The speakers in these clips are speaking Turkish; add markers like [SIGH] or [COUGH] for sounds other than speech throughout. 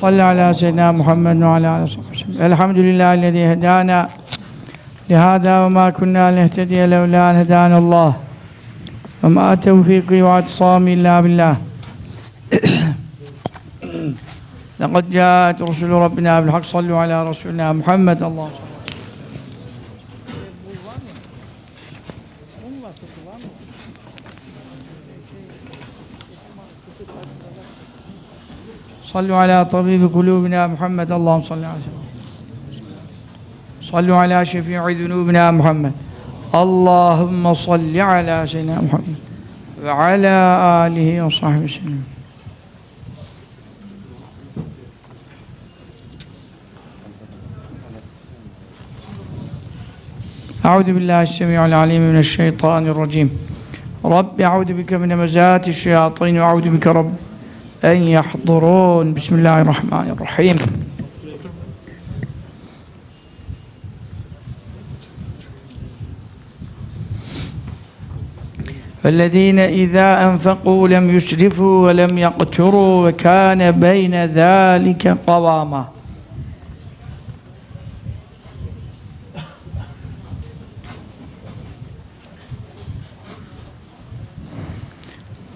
صل على سيدنا محمد وعلى آله وصحبه وسلم. الحمد لله الذي هدانا لهذا وما كنا لنهتدي لولا أن هدانا الله. وما توفيقي واعتصامي إلا بالله. [COUGHS] لقد جاءت رسل ربنا بالحق. صلوا على رسولنا محمد. الله صلوا على طبيب قلوبنا محمد. اللهم صل على سيدنا صلوا على شفيع ذنوبنا محمد. اللهم صل على سيدنا محمد وعلى آله وصحبه وسلم. أعوذ بالله السميع العليم من الشيطان الرجيم. رب أعوذ بك من مزات الشياطين وأعوذ بك رب أن يحضرون. بسم الله الرحمن الرحيم. فالذين إذا أنفقوا لم يسرفوا ولم يقتروا وكان بين ذلك قواما.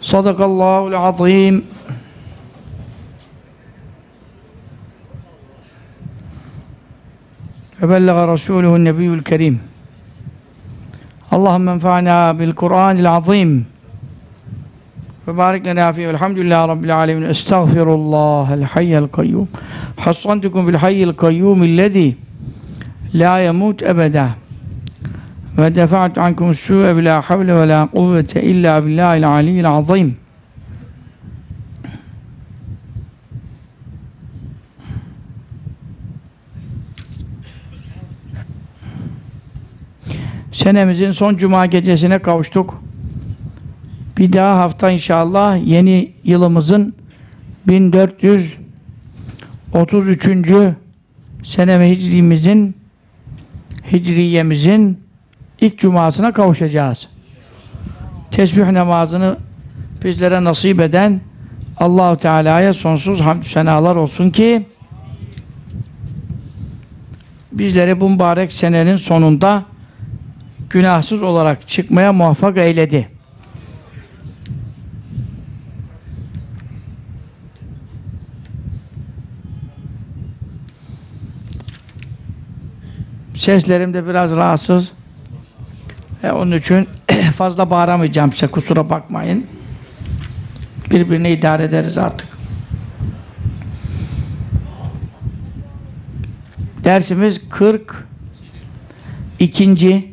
صدق الله العظيم. فبلغ رسوله النبي الكريم. اللهم انفعنا بالقرآن العظيم. وبارك لنا فيه. والحمد لله رب العالمين. استغفر الله الحي القيوم. حصنتكم بالحي القيوم الذي لا يموت أبدا. ودفعت عنكم السوء بلا حول ولا قوة إلا بالله العلي العظيم. Senemizin son cuma gecesine kavuştuk. Bir daha hafta inşallah yeni yılımızın 1433. seneme hicrimizin hicriyemizin ilk cumasına kavuşacağız. Tesbih namazını bizlere nasip eden Allahu Teala'ya sonsuz hamdü senalar olsun ki bizleri bu mübarek senenin sonunda günahsız olarak çıkmaya muvaffak eyledi. Seslerim de biraz rahatsız. E, onun için [CLEARS THROAT] fazla bağıramayacağım size kusura bakmayın. Birbirine idare ederiz artık. Dersimiz 42.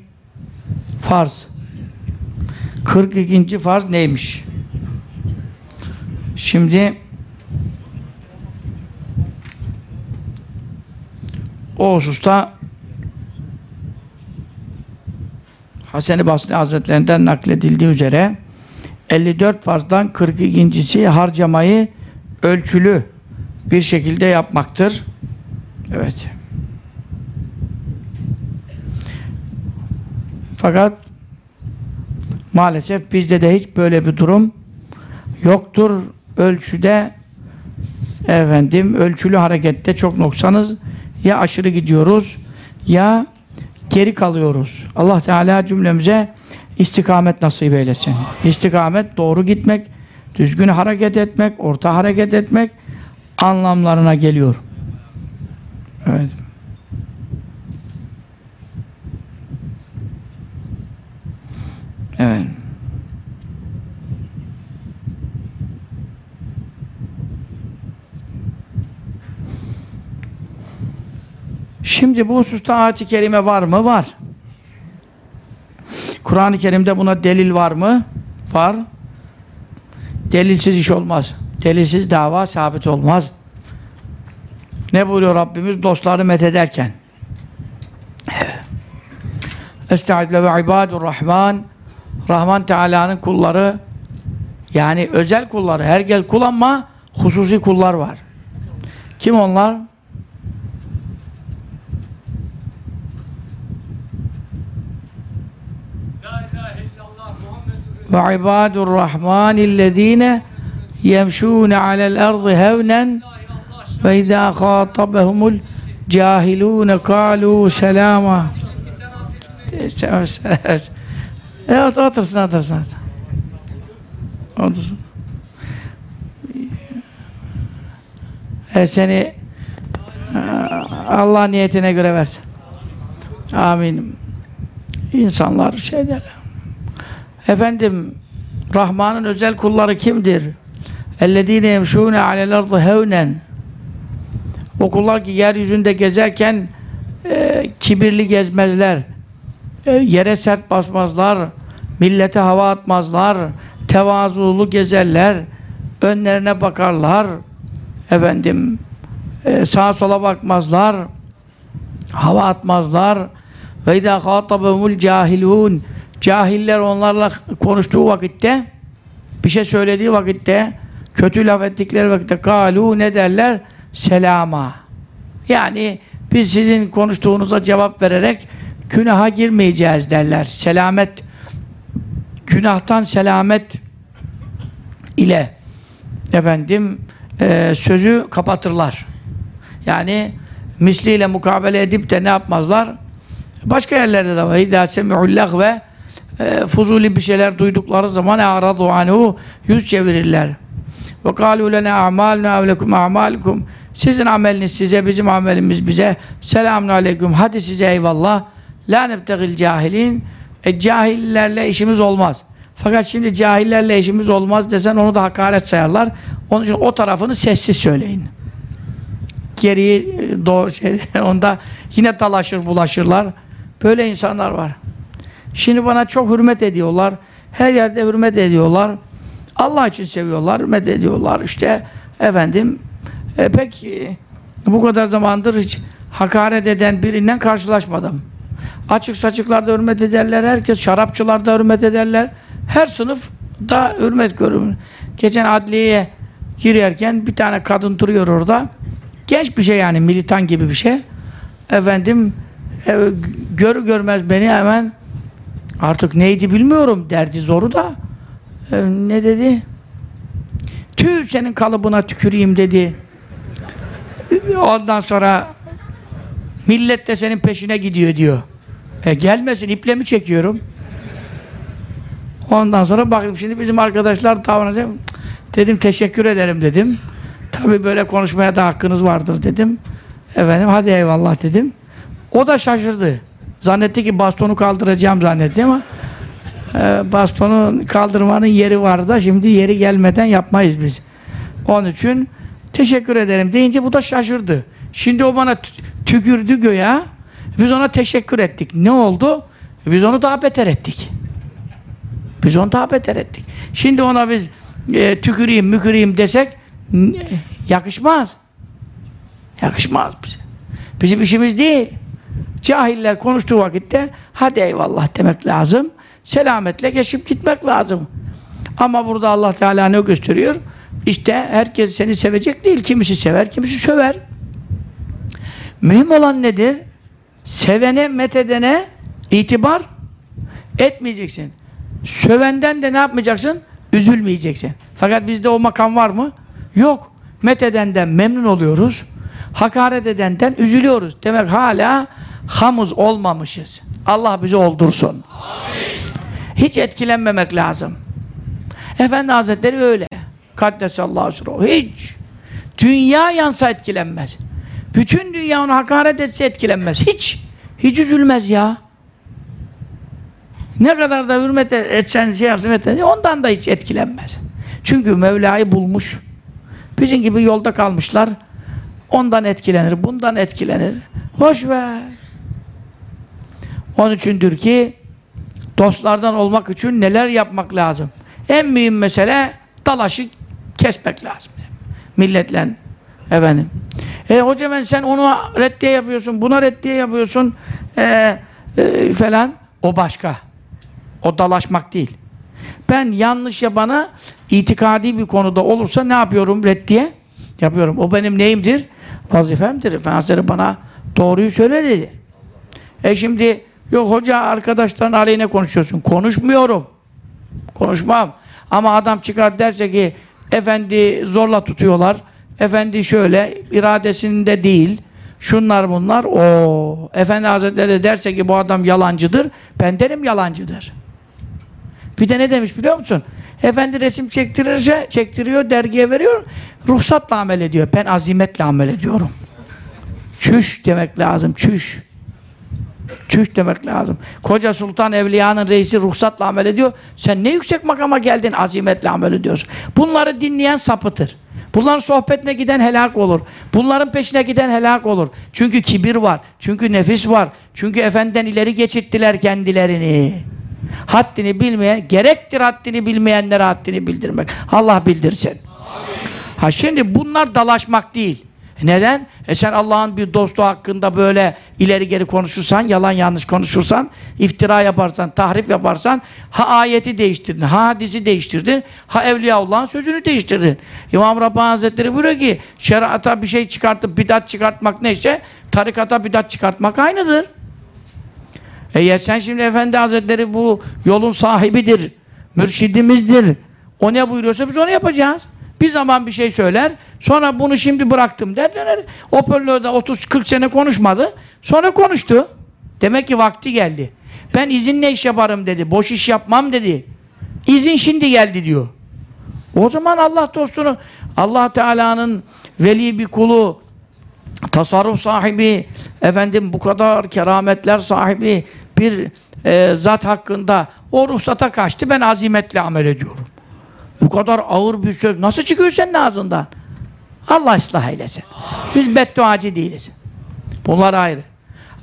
farz. 42. farz neymiş? Şimdi o hususta Hasan-ı Basri Hazretlerinden nakledildiği üzere 54 farzdan 42.si harcamayı ölçülü bir şekilde yapmaktır. Evet. Fakat maalesef bizde de hiç böyle bir durum yoktur. Ölçüde efendim ölçülü harekette çok noksanız ya aşırı gidiyoruz ya geri kalıyoruz. Allah Teala cümlemize istikamet nasip eylesin. İstikamet doğru gitmek, düzgün hareket etmek, orta hareket etmek anlamlarına geliyor. Evet. Şimdi bu hususta ayet-i kerime var mı? Var. Kur'an-ı Kerim'de buna delil var mı? Var. Delilsiz iş olmaz. Delilsiz dava sabit olmaz. Ne buyuruyor Rabbimiz? Dostları methederken. Estağfirullah ve ibadur rahman Rahman Teala'nın kulları yani özel kulları, hergel kul ama hususi kullar var. Kim onlar? Ve ibadur rahmanillezine yemşûne alel ardı hevnen ve izâ khâtabehumul cahilûne kâlû selâma. [LAUGHS] Evet otursun otursun. Otursun. E, Seni e, Allah niyetine göre versin. Amin. İnsanlar şey der Efendim Rahman'ın özel kulları kimdir? اَلَّذ۪ينَ يَمْشُونَ عَلَى الْاَرْضِ هَوْنًا O kullar ki yeryüzünde gezerken e, kibirli gezmezler. E, yere sert basmazlar. Millete hava atmazlar. Tevazulu gezerler. Önlerine bakarlar. Efendim e, sağa sola bakmazlar. Hava atmazlar. Ve idâ khâtabehumul cahilûn Cahiller onlarla konuştuğu vakitte bir şey söylediği vakitte kötü laf ettikleri vakitte kalu ne derler? Selama. Yani biz sizin konuştuğunuza cevap vererek günaha girmeyeceğiz derler. Selamet günahtan selamet ile efendim e, sözü kapatırlar. Yani misliyle mukabele edip de ne yapmazlar? Başka yerlerde de var. İdâ ve e, fuzuli bir şeyler duydukları zaman e'aradu anhu yüz çevirirler. Kâlû lene a'mâluna evlekum a'mâlikum sizin ameliniz size, bizim amelimiz bize. Selamun aleyküm. Hadi size eyvallah. La nebtegil cahilin. E, cahillerle işimiz olmaz. Fakat şimdi cahillerle işimiz olmaz desen onu da hakaret sayarlar. Onun için o tarafını sessiz söyleyin. Geriyi doğru şey, [LAUGHS] onda yine dalaşır bulaşırlar. Böyle insanlar var. Şimdi bana çok hürmet ediyorlar. Her yerde hürmet ediyorlar. Allah için seviyorlar, hürmet ediyorlar. İşte efendim e, pek bu kadar zamandır hiç hakaret eden birinden karşılaşmadım. Açık saçıklarda hürmet ederler. Herkes şarapçılarda hürmet ederler. Her sınıf da hürmet görür. Geçen adliyeye girerken bir tane kadın duruyor orada. Genç bir şey yani militan gibi bir şey. Efendim e, görü görmez beni hemen artık neydi bilmiyorum derdi zoru da e, ne dedi? Tüh senin kalıbına tüküreyim dedi. Ondan sonra millet de senin peşine gidiyor diyor. E gelmesin iple mi çekiyorum? Ondan sonra baktım şimdi bizim arkadaşlar davranacak. Dedim teşekkür ederim dedim. Tabii böyle konuşmaya da hakkınız vardır dedim. Efendim hadi eyvallah dedim. O da şaşırdı. Zannetti ki bastonu kaldıracağım zannetti ama e, bastonu kaldırmanın yeri var da şimdi yeri gelmeden yapmayız biz. Onun için teşekkür ederim deyince bu da şaşırdı. Şimdi o bana tükürdü göya. Biz ona teşekkür ettik. Ne oldu? Biz onu daha beter ettik. Biz onu daha beter ettik. Şimdi ona biz e, tüküreyim, müküreyim desek yakışmaz. Yakışmaz bize. Bizim işimiz değil. Cahiller konuştuğu vakitte hadi eyvallah demek lazım. Selametle geçip gitmek lazım. Ama burada Allah Teala ne gösteriyor? İşte herkes seni sevecek değil. Kimisi sever, kimisi söver. Mühim olan nedir? Sevene, methedene itibar etmeyeceksin. Sövenden de ne yapmayacaksın? Üzülmeyeceksin. Fakat bizde o makam var mı? Yok. Methedenden memnun oluyoruz. Hakaret edenden üzülüyoruz. Demek hala hamız olmamışız. Allah bizi oldursun. Amin. Hiç etkilenmemek lazım. Efendi Hazretleri öyle. Kaddesallahu sirruhu. Hiç. Dünya yansa etkilenmez. Bütün dünya onu hakaret etse etkilenmez. Hiç. Hiç üzülmez ya. Ne kadar da hürmet etsen, şey yapsın, etsen, ondan da hiç etkilenmez. Çünkü Mevla'yı bulmuş. Bizim gibi yolda kalmışlar. Ondan etkilenir, bundan etkilenir. Hoş ver. Onun içindir ki dostlardan olmak için neler yapmak lazım? En mühim mesele dalaşı kesmek lazım. Milletle efendim. E hocam sen onu reddiye yapıyorsun, buna reddiye yapıyorsun e, e, falan. O başka. O dalaşmak değil. Ben yanlış yapana itikadi bir konuda olursa ne yapıyorum reddiye? Yapıyorum. O benim neyimdir? Vazifemdir. Efendimiz bana doğruyu söyle dedi. E şimdi yok hoca arkadaşların aleyhine konuşuyorsun. Konuşmuyorum. Konuşmam. Ama adam çıkar derse ki efendi zorla tutuyorlar. efendi şöyle iradesinde değil şunlar bunlar o efendi hazretleri de derse ki bu adam yalancıdır ben derim yalancıdır bir de ne demiş biliyor musun efendi resim çektirirse çektiriyor dergiye veriyor ruhsatla amel ediyor ben azimetle amel ediyorum çüş demek lazım çüş çüş demek lazım koca sultan evliyanın reisi ruhsatla amel ediyor sen ne yüksek makama geldin azimetle amel ediyorsun bunları dinleyen sapıtır Bunların sohbetine giden helak olur. Bunların peşine giden helak olur. Çünkü kibir var. Çünkü nefis var. Çünkü efendiden ileri geçirttiler kendilerini. Haddini bilmeyen, gerektir haddini bilmeyenlere haddini bildirmek. Allah bildirsin. Amin. Ha şimdi bunlar dalaşmak değil. Neden? E sen Allah'ın bir dostu hakkında böyle ileri geri konuşursan, yalan yanlış konuşursan, iftira yaparsan, tahrif yaparsan, ha ayeti değiştirdin, ha hadisi değiştirdin, ha Evliyaullah'ın sözünü değiştirdin. İmam Rabbani Hazretleri buyuruyor ki, şerata bir şey çıkartıp bidat çıkartmak neyse, tarikata bidat çıkartmak aynıdır. E ya sen şimdi Efendi Hazretleri bu yolun sahibidir, mürşidimizdir. O ne buyuruyorsa biz onu yapacağız. Bir zaman bir şey söyler, sonra bunu şimdi bıraktım der döner. Hoparlörde 30-40 sene konuşmadı, sonra konuştu. Demek ki vakti geldi. Ben izinle iş yaparım dedi, boş iş yapmam dedi. İzin şimdi geldi diyor. O zaman Allah dostunu, Allah Teala'nın veli bir kulu, tasarruf sahibi, efendim bu kadar kerametler sahibi bir e, zat hakkında o ruhsata kaçtı, ben azimetle amel ediyorum. Bu kadar ağır bir söz nasıl çıkıyor senin ağzından? Allah ıslah eylesin. Biz bedduacı değiliz. Bunlar ayrı.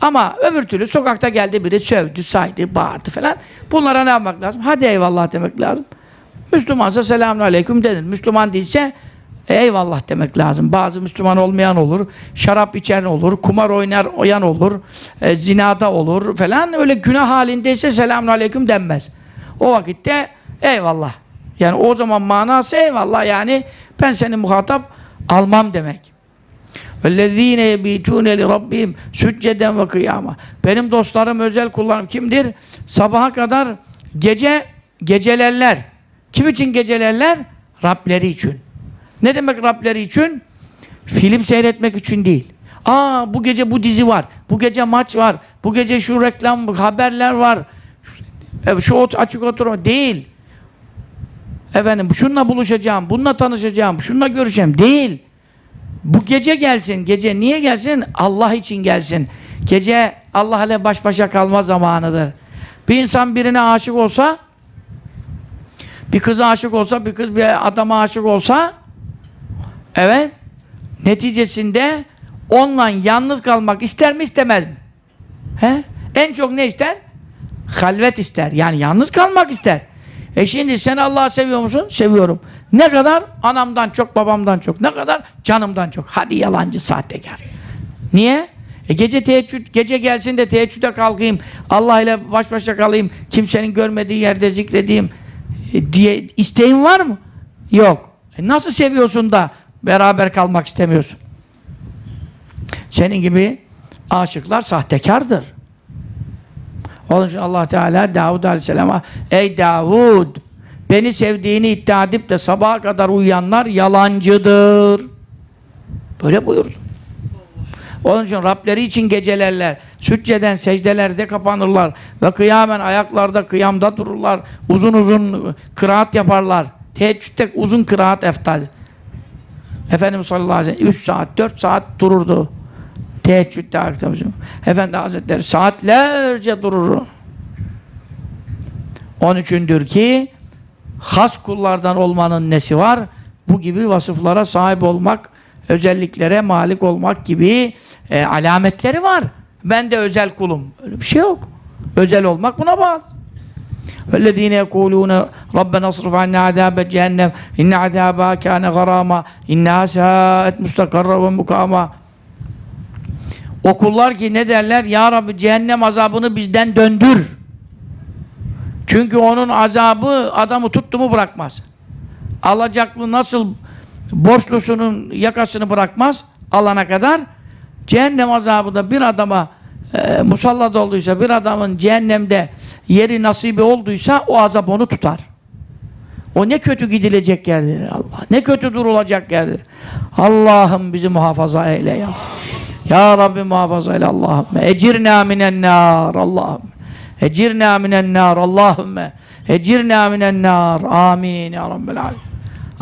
Ama öbür türlü sokakta geldi biri sövdü, saydı, bağırdı falan. Bunlara ne yapmak lazım? Hadi eyvallah demek lazım. Müslümansa selamun aleyküm denir. Müslüman değilse eyvallah demek lazım. Bazı Müslüman olmayan olur, şarap içen olur, kumar oynar oyan olur, e, zinada olur falan. Öyle günah halindeyse selamun aleyküm denmez. O vakitte eyvallah yani o zaman manası eyvallah yani ben seni muhatap almam demek. وَالَّذ۪ينَ يَب۪يتُونَ لِرَبِّهِمْ سُجَّدًا وَقِيَامًا Benim dostlarım, özel kullarım kimdir? Sabaha kadar gece gecelerler. Kim için gecelerler? Rableri için. Ne demek Rableri için? Film seyretmek için değil. Aa bu gece bu dizi var. Bu gece maç var. Bu gece şu reklam haberler var. Şu açık oturma değil efendim şununla buluşacağım, bununla tanışacağım, şununla görüşeceğim. Değil. Bu gece gelsin. Gece niye gelsin? Allah için gelsin. Gece Allah ile baş başa kalma zamanıdır. Bir insan birine aşık olsa bir kıza aşık olsa, bir kız bir adama aşık olsa evet neticesinde onunla yalnız kalmak ister mi istemez mi? He? En çok ne ister? Halvet ister. Yani yalnız kalmak ister. E şimdi sen Allah'ı seviyor musun? Seviyorum. Ne kadar? Anamdan çok, babamdan çok. Ne kadar? Canımdan çok. Hadi yalancı, sahtekar. Niye? E gece teheccüd, gece gelsin de teheccüde kalkayım, Allah ile baş başa kalayım, kimsenin görmediği yerde zikredeyim e, diye isteğin var mı? Yok. E nasıl seviyorsun da beraber kalmak istemiyorsun? Senin gibi aşıklar sahtekardır. Onun için Allah Teala Davud Aleyhisselam'a Ey Davud beni sevdiğini iddia edip de sabaha kadar uyuyanlar yalancıdır. Böyle buyurdu. Onun için Rableri için gecelerler, sücceden secdelerde kapanırlar ve kıyamen ayaklarda kıyamda dururlar. Uzun uzun kıraat yaparlar. Teheccüde uzun kıraat eftal. Efendimiz sallallahu aleyhi ve sellem 3 saat, 4 saat dururdu. Teheccüde akşam. Efendi Hazretleri saatlerce durur. Onun içindir ki has kullardan olmanın nesi var? Bu gibi vasıflara sahip olmak, özelliklere malik olmak gibi e, alametleri var. Ben de özel kulum. Öyle bir şey yok. Özel olmak buna bağlı. وَالَّذ۪ينَ يَقُولُونَ رَبَّنَا اصْرِفْ عَنَّا عَذَابَ جَهَنَّمْ اِنَّ عَذَابَهَا كَانَ غَرَامًا اِنَّهَا سَاءَتْ مُسْتَقَرًّا وَمُقَامًا Okullar ki ne derler? Ya Rabbi cehennem azabını bizden döndür. Çünkü onun azabı adamı tuttu mu bırakmaz. Alacaklı nasıl borçlusunun yakasını bırakmaz alana kadar cehennem azabı da bir adama e, musallat olduysa bir adamın cehennemde yeri nasibi olduysa o azap onu tutar. O ne kötü gidilecek yerdir Allah. Ne kötü durulacak yerdir. Allah'ım bizi muhafaza eyle ya. Ya Rabbi muhafaza eyle Allah'ım. Ecirna minen nar Allah'ım. Ecirna minen nar Allahümme. Ecirna minen nar. Amin ya Rabbel alemin.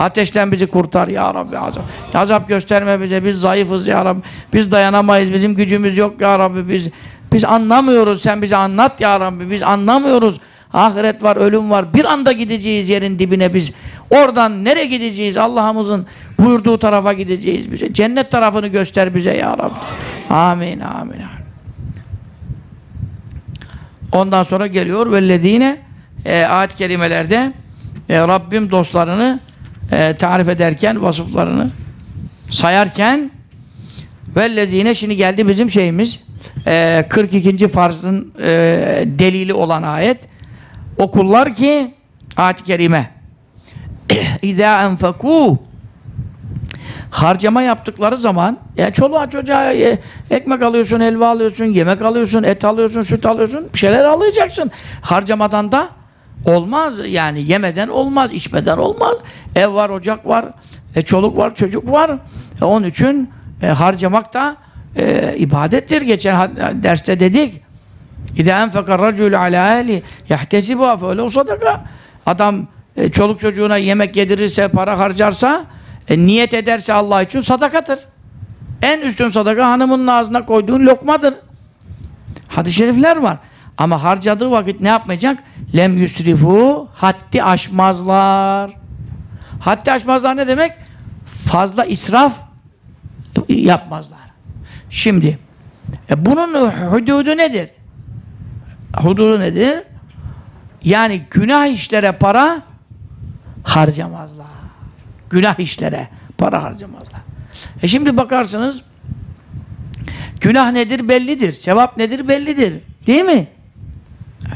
Ateşten bizi kurtar ya Rabbi azap. Azap gösterme bize. Biz zayıfız ya Rabbi. Biz dayanamayız. Bizim gücümüz yok ya Rabbi. Biz biz anlamıyoruz. Sen bize anlat ya Rabbi. Biz anlamıyoruz. Ahiret var, ölüm var. Bir anda gideceğiz yerin dibine biz. Oradan nereye gideceğiz? Allah'ımızın buyurduğu tarafa gideceğiz bize. Cennet tarafını göster bize ya Rabbi. Amin, amin. Ondan sonra geliyor vellezine e, ayet-i kerimelerde e, Rabbim dostlarını e, tarif ederken vasıflarını sayarken vellezine şimdi geldi bizim şeyimiz e, 42. farzın e, delili olan ayet o kullar ki ayet-i kerime [CLEARS THROAT] İzâ enfekû harcama yaptıkları zaman ya çoluğa çocuğa e, ekmek alıyorsun, helva alıyorsun, yemek alıyorsun, et alıyorsun, süt alıyorsun, bir şeyler alacaksın. Harcamadan da olmaz. Yani yemeden olmaz, içmeden olmaz. Ev var, ocak var, e, çoluk var, çocuk var. E, onun için e, harcamak da e, ibadettir. Geçen derste dedik. İzâ enfekar racûlü alâ ehli yahtesibâ fe sadaka. Adam e, çoluk çocuğuna yemek yedirirse, para harcarsa e, niyet ederse Allah için sadakadır. En üstün sadaka hanımının ağzına koyduğun lokmadır. Hadis-i şerifler var. Ama harcadığı vakit ne yapmayacak? Lem yusrifu haddi aşmazlar. Haddi aşmazlar ne demek? Fazla israf yapmazlar. Şimdi e, bunun hududu nedir? Hududu nedir? Yani günah işlere para harcamazlar. Günah işlere para harcamazlar. E şimdi bakarsınız günah nedir bellidir. Sevap nedir bellidir. Değil mi?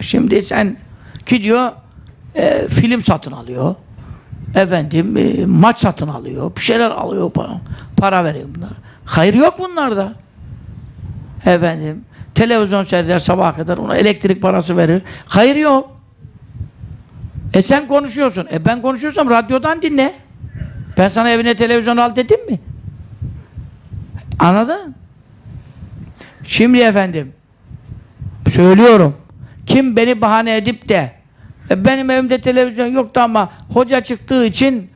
Şimdi sen gidiyor e, film satın alıyor. Efendim e, maç satın alıyor. Bir şeyler alıyor para, para veriyor bunlar. Hayır yok bunlarda. Efendim televizyon seyreder sabaha kadar ona elektrik parası verir. Hayır yok. E sen konuşuyorsun. E ben konuşuyorsam radyodan dinle. Ben sana evine televizyon al dedim mi? Anladın? Şimdi efendim söylüyorum. Kim beni bahane edip de e, benim evimde televizyon yoktu ama hoca çıktığı için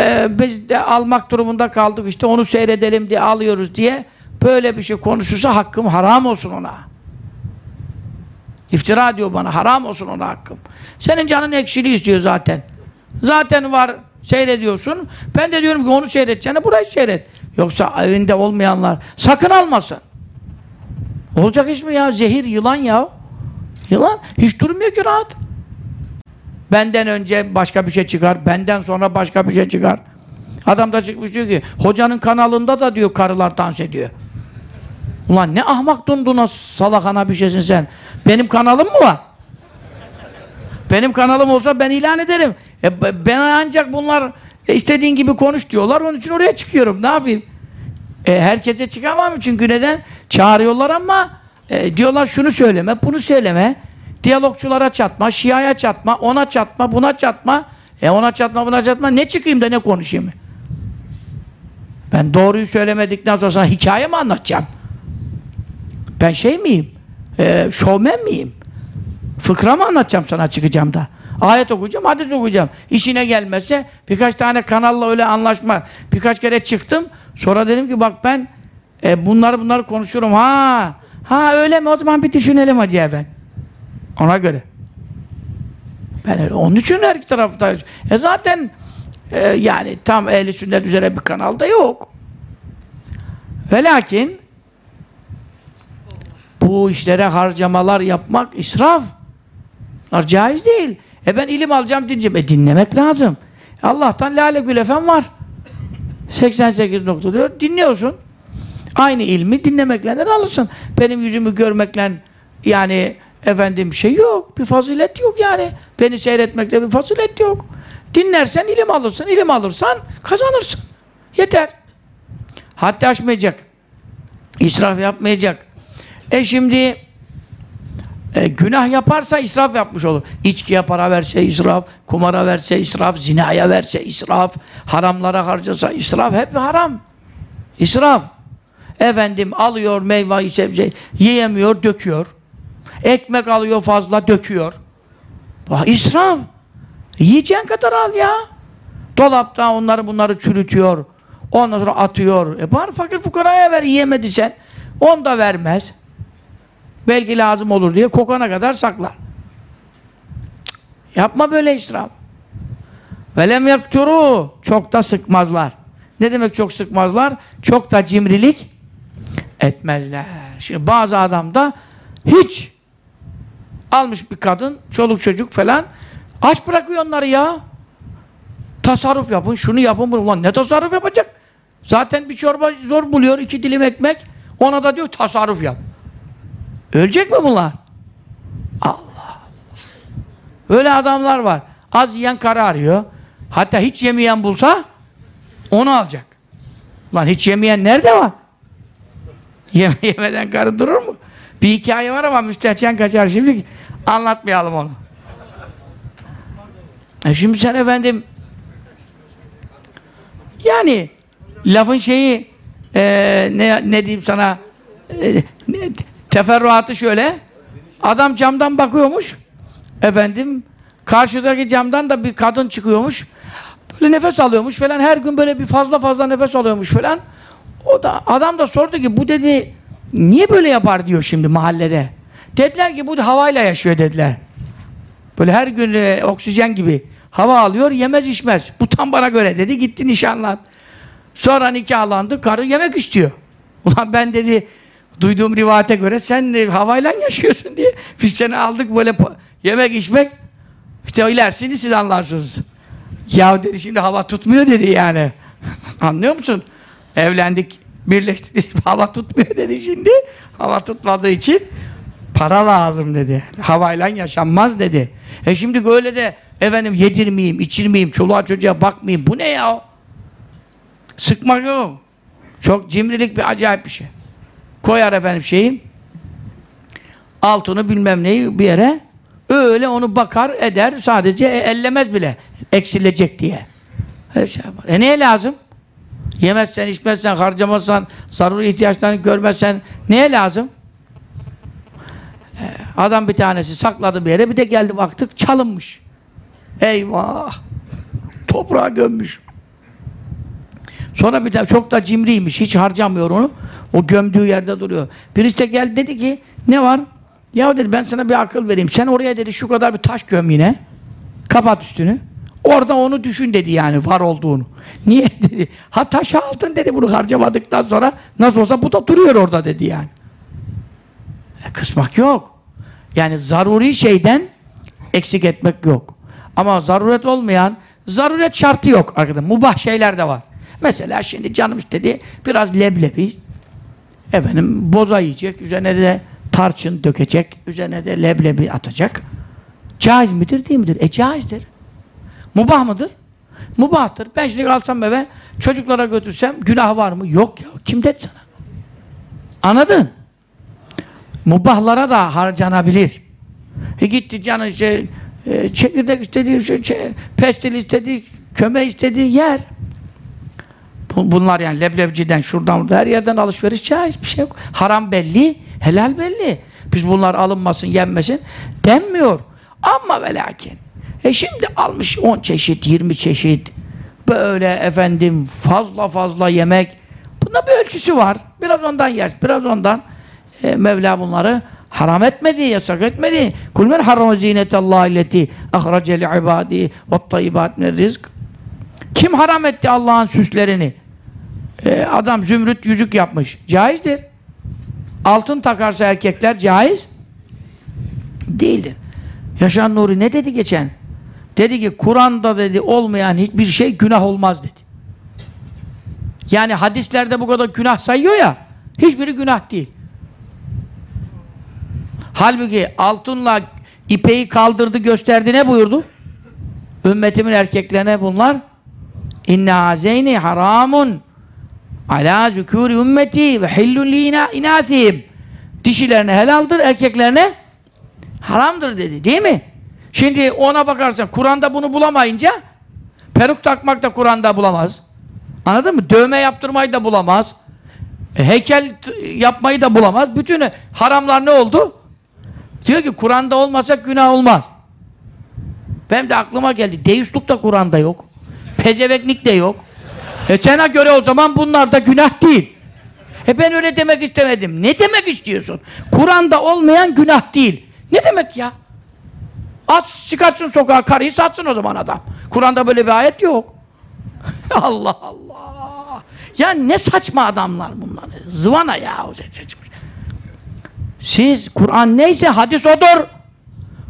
e, biz de almak durumunda kaldık işte onu seyredelim diye alıyoruz diye böyle bir şey konuşursa hakkım haram olsun ona. İftira diyor bana haram olsun ona hakkım. Senin canın ekşili istiyor zaten. Zaten var seyrediyorsun. Ben de diyorum ki onu seyredeceğine burayı seyret. Yoksa evinde olmayanlar sakın almasın. Olacak iş mi ya? Zehir, yılan ya. Yılan. Hiç durmuyor ki rahat. Benden önce başka bir şey çıkar. Benden sonra başka bir şey çıkar. Adam da çıkmış diyor ki hocanın kanalında da diyor karılar dans ediyor. Ulan ne ahmak dunduna salakana bir şeysin sen. Benim kanalım mı var? Benim kanalım olsa ben ilan ederim. E, ben ancak bunlar e, istediğin gibi konuş diyorlar. Onun için oraya çıkıyorum. Ne yapayım? E, herkese çıkamam çünkü neden? Çağırıyorlar ama e, diyorlar şunu söyleme, bunu söyleme. Diyalogçulara çatma, şiaya çatma, ona çatma, buna çatma. E ona çatma, buna çatma. Ne çıkayım da ne konuşayım? Ben doğruyu söylemedikten sonra sana hikaye mi anlatacağım? Ben şey miyim? E, şovmen miyim? Fıkra mı anlatacağım sana çıkacağım da? Ayet okuyacağım, hadis okuyacağım. İşine gelmezse birkaç tane kanalla öyle anlaşma. Birkaç kere çıktım. Sonra dedim ki bak ben e, bunları bunları konuşuyorum. Ha, ha öyle mi? O zaman bir düşünelim hacı ben. Ona göre. Ben onun için her iki tarafta. E zaten e, yani tam ehli sünnet üzere bir kanalda yok. Ve lakin bu işlere harcamalar yapmak israf. Bunlar caiz değil. E ben ilim alacağım dinleyeceğim. E dinlemek lazım. Allah'tan Lale Gül Efem var. 88.4 dinliyorsun. Aynı ilmi dinlemekle alırsın. Benim yüzümü görmekle yani efendim şey yok. Bir fazilet yok yani. Beni seyretmekte bir fazilet yok. Dinlersen ilim alırsın. ilim alırsan kazanırsın. Yeter. Hatta aşmayacak. İsraf yapmayacak. E şimdi e, günah yaparsa israf yapmış olur. İçkiye para verse israf, kumara verse israf, zinaya verse israf, haramlara harcasa israf, hep haram. İsraf. Efendim alıyor meyveyi sebze, yiyemiyor, döküyor. Ekmek alıyor fazla, döküyor. Bak, israf. Yiyeceğin kadar al ya. Dolapta onları bunları çürütüyor. Ondan sonra atıyor. E bari fakir fukaraya ver yiyemedi sen. On da vermez. Belki lazım olur diye kokana kadar saklar. Yapma böyle israf. Velem yakturu. Çok da sıkmazlar. Ne demek çok sıkmazlar? Çok da cimrilik etmezler. Şimdi bazı adam da hiç almış bir kadın, çoluk çocuk falan aç bırakıyor onları ya. Tasarruf yapın, şunu yapın bunu. Ulan ne tasarruf yapacak? Zaten bir çorba zor buluyor, iki dilim ekmek. Ona da diyor tasarruf yap. Ölecek mi bunlar? Allah. Öyle adamlar var. Az yiyen karı arıyor. Hatta hiç yemeyen bulsa onu alacak. Lan hiç yemeyen nerede var? Yeme yemeden karı durur mu? Bir hikaye var ama müstehcen kaçar şimdi. Anlatmayalım onu. E şimdi sen efendim yani lafın şeyi e, ne, ne diyeyim sana e, teferruatı şöyle adam camdan bakıyormuş efendim karşıdaki camdan da bir kadın çıkıyormuş böyle nefes alıyormuş falan her gün böyle bir fazla fazla nefes alıyormuş falan o da adam da sordu ki bu dedi niye böyle yapar? diyor şimdi mahallede. Dediler ki bu havayla yaşıyor dediler. Böyle her gün e, oksijen gibi hava alıyor yemez içmez. Bu tam bana göre dedi. Gitti nişanlan. Sonra nikahlandı karı yemek istiyor. [LAUGHS] Ulan ben dedi duyduğum rivayete göre sen de havayla yaşıyorsun diye. Biz seni aldık böyle yemek içmek işte ilerisini siz anlarsınız. Ya dedi şimdi hava tutmuyor dedi yani. [LAUGHS] Anlıyor musun evlendik birleştik [LAUGHS] hava tutmuyor dedi şimdi. Hava tutmadığı için para lazım dedi. Havayla yaşanmaz dedi. E şimdi öyle de efendim yedirmeyeyim içirmeyeyim çoluğa çocuğa bakmayayım. Bu ne ya? Sıkmak yok. Çok cimrilik bir acayip bir şey. Koyar efendim şeyi altını bilmem neyi bir yere öyle onu bakar eder sadece ellemez bile eksilecek diye. Her şey var. E neye lazım? Yemezsen, içmezsen, harcamazsan, zaruri ihtiyaçlarını görmezsen neye lazım? Ee, adam bir tanesi sakladı bir yere bir de geldi baktık çalınmış. Eyvah! Toprağa gömmüş. Sonra bir de çok da cimriymiş. Hiç harcamıyor onu. O gömdüğü yerde duruyor. Birisi de geldi dedi ki ne var? Ya dedi ben sana bir akıl vereyim. Sen oraya dedi şu kadar bir taş göm yine. Kapat üstünü. Orada onu düşün dedi yani var olduğunu. Niye dedi? Ha taş altın dedi bunu harcamadıktan sonra nasıl olsa bu da duruyor orada dedi yani. E, kısmak yok. Yani zaruri şeyden eksik etmek yok. Ama zaruret olmayan, zaruret şartı yok arkadaşlar. Mubah şeyler de var. Mesela şimdi canım istedi biraz leblebi efendim boza yiyecek, üzerine de tarçın dökecek, üzerine de leblebi atacak. Caiz midir değil midir? E caizdir. Mubah mıdır? Mubahtır. Ben şimdi alsam eve çocuklara götürsem günah var mı? Yok ya. Kim dedi sana? Anladın? Mubahlara da harcanabilir. E gitti canın işte e, çekirdek istediği, şey, pestil istediği, köme istediği yer. Bunlar yani leblebiciden, şuradan, burada, her yerden alışveriş caiz bir şey yok. Haram belli, helal belli. Biz bunlar alınmasın, yenmesin denmiyor. Ama ve lakin. E şimdi almış 10 çeşit, 20 çeşit böyle efendim fazla fazla yemek. Bunda bir ölçüsü var. Biraz ondan yer, biraz ondan. E, Mevla bunları haram etmedi, yasak etmedi. Kul men harama zinetallahi illeti ahrace li ibadi ve tayyibat rizk. Kim haram etti Allah'ın süslerini? Ee, adam zümrüt yüzük yapmış. Caizdir. Altın takarsa erkekler caiz değildir. Yaşan Nuri ne dedi geçen? Dedi ki Kur'an'da dedi olmayan hiçbir şey günah olmaz dedi. Yani hadislerde bu kadar günah sayıyor ya hiçbiri günah değil. Halbuki altınla ipeyi kaldırdı gösterdi ne buyurdu? Ümmetimin erkeklerine bunlar inne azeyni haramun ala zükûri ümmeti ve hillun li inâthihim dişilerine helaldir, erkeklerine haramdır dedi değil mi? Şimdi ona bakarsan Kur'an'da bunu bulamayınca peruk takmak da Kur'an'da bulamaz. Anladın mı? Dövme yaptırmayı da bulamaz. E, heykel yapmayı da bulamaz. Bütün haramlar ne oldu? Diyor ki Kur'an'da olmasa günah olmaz. Benim de aklıma geldi. Deistluk da Kur'an'da yok. Pezeveklik de yok. E sana göre o zaman bunlar da günah değil. E ben öyle demek istemedim. Ne demek istiyorsun? Kur'an'da olmayan günah değil. Ne demek ya? At çıkartsın sokağa karıyı satsın o zaman adam. Kur'an'da böyle bir ayet yok. [LAUGHS] Allah Allah. Ya ne saçma adamlar bunlar. Zıvana ya. Siz Kur'an neyse hadis odur.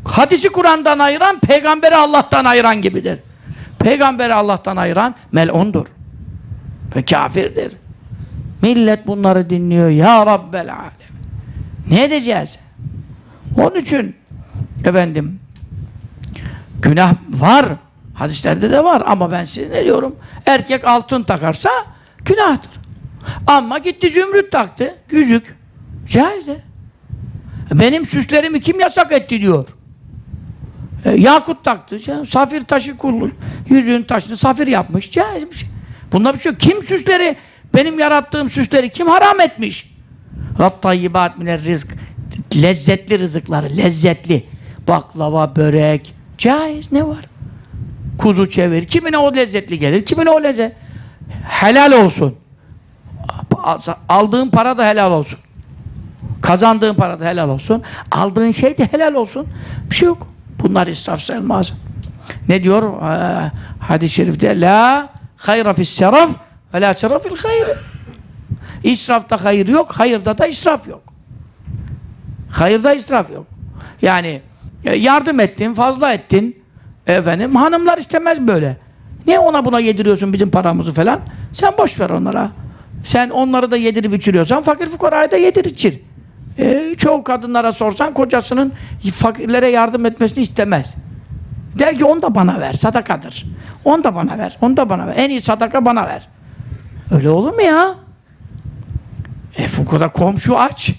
Hadisi Kur'an'dan ayıran peygamberi Allah'tan ayıran gibidir. Peygamberi Allah'tan ayıran mel'undur. Ve kafirdir. Millet bunları dinliyor. Ya Rabbel Alem. Ne edeceğiz? Onun için efendim günah var. Hadislerde de var ama ben size ne diyorum? Erkek altın takarsa günahtır. Ama gitti zümrüt taktı. Yüzük. Caizdir. Benim süslerimi kim yasak etti diyor. E, yakut taktı. Safir taşı kullu. Yüzüğün taşını safir yapmış. Caiz bir şey. Bunda bir şey yok. Kim süsleri, benim yarattığım süsleri kim haram etmiş? Rattayyibat miner rizk. Lezzetli rızıkları, lezzetli. Baklava, börek. Caiz ne var? Kuzu çevir. Kimine o lezzetli gelir, kimine o lezzet. Helal olsun. Aldığın para da helal olsun. Kazandığın para da helal olsun. Aldığın şey de helal olsun. Bir şey yok. Bunlar israf sayılmaz. Ne diyor ee, hadis-i şerifte? La hayra fis seraf ve la şeraf fil hayr. İsrafta hayır yok, hayırda da israf yok. Hayırda israf yok. Yani yardım ettin, fazla ettin. Efendim, hanımlar istemez böyle. Niye ona buna yediriyorsun bizim paramızı falan? Sen boş ver onlara. Sen onları da yedirip içiriyorsan fakir fukarayı da yedir içir. Ee, çoğu kadınlara sorsan kocasının fakirlere yardım etmesini istemez. Der ki onu da bana ver, sadakadır. Onu da bana ver, onu da bana ver. En iyi sadaka bana ver. Öyle olur mu ya? E fukara komşu aç.